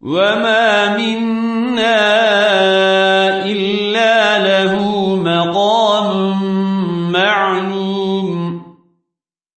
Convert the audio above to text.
وما منا إلا له مقام معلوم